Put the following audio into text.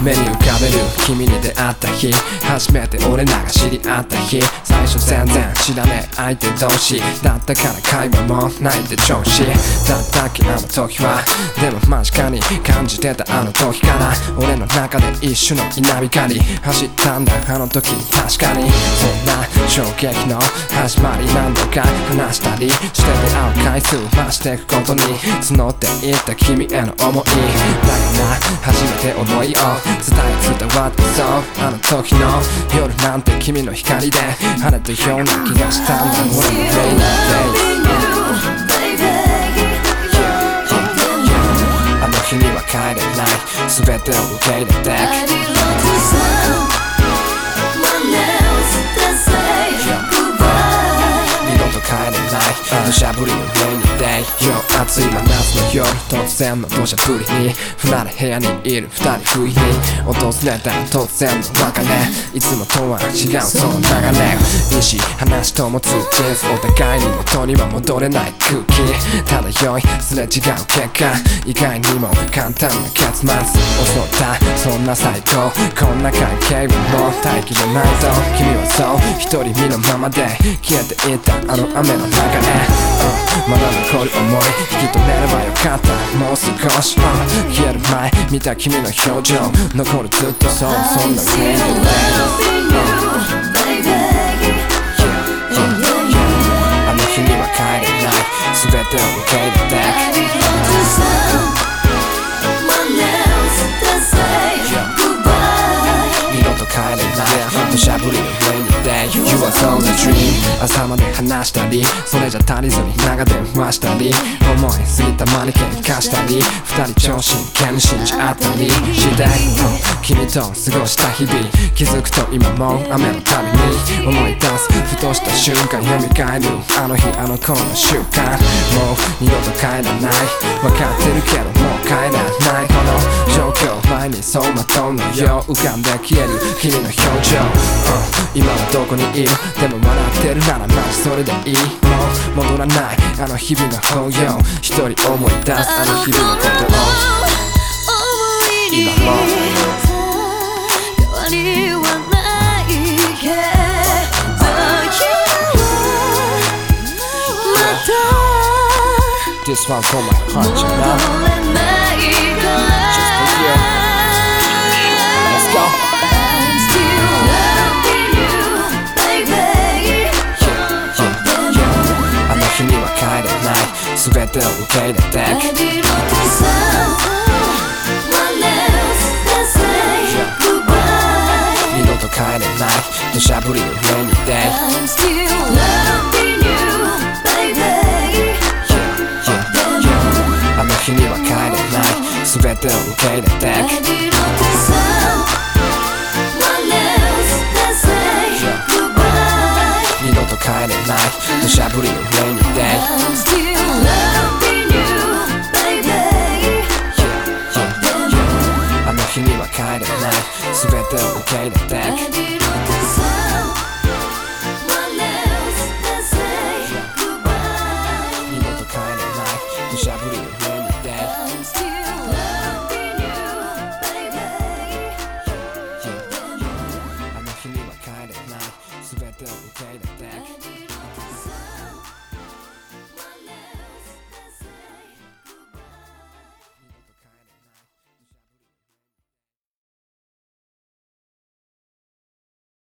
目に浮かべる君に出会った日。初めて俺らが知り合った日。最初全然知らねえ相手同士。だったから会話もないで調子だったっけあの時はでも間近に。感じてたあの時から。俺の中で一種の稲光走ったんだあの時。確かにそんな衝撃の始まり何度か話したりして出会う回数増していくことに募っていった君への思い。だから初めて思い。を伝え伝わってそうあの時の夜なんて君の光で晴れたような気がしたんだ俺の Rainy あの日には帰れない全てを受け入れて二度と帰れない土砂降りの Rainy Day よ暑い真夏の夜突然の土砂降りに不慣れ部屋にいる二人不意に訪れた突然の別れいつもとは違うその流れ意志話と持つ人生お互いに元には戻れない空気漂いすれ違う結果意外にも簡単な結末襲ったそんな最高こんな関係はもう待機でないぞ君はそう一人身のままで消えていったあの雨の中で、うん、まだ残る思い引き止めればよかった。もう少し、うん、消える前見た君の表情。残るずっとそうそんな Rainy Day 朝まで話したりそれじゃ足りずに長電話したり思い過ぎたまに喧嘩したり二人超真剣に信じ合ったりして君と過ごした日々気づくと今も雨のたびに思い出すふとした瞬間蘇る。あの日あの頃の習慣もう二度と帰らない。分かってるけどもう帰らない。この状況前に走馬灯のよう浮かんで消える。君の表情、今はどこにいる。でも笑ってるならマジそれでいいもう戻らないあの日々の抱擁一人思い出すあの日々のことを今も変わりはないけど You また This one for my heart you know. れないから Just for you. すべてを受け入れて。二度と帰れない土砂降りの上にて。君は帰れない全てを受け入れて。帰れない土砂降りの上にで day あの日には帰れない。全てを受け入れて。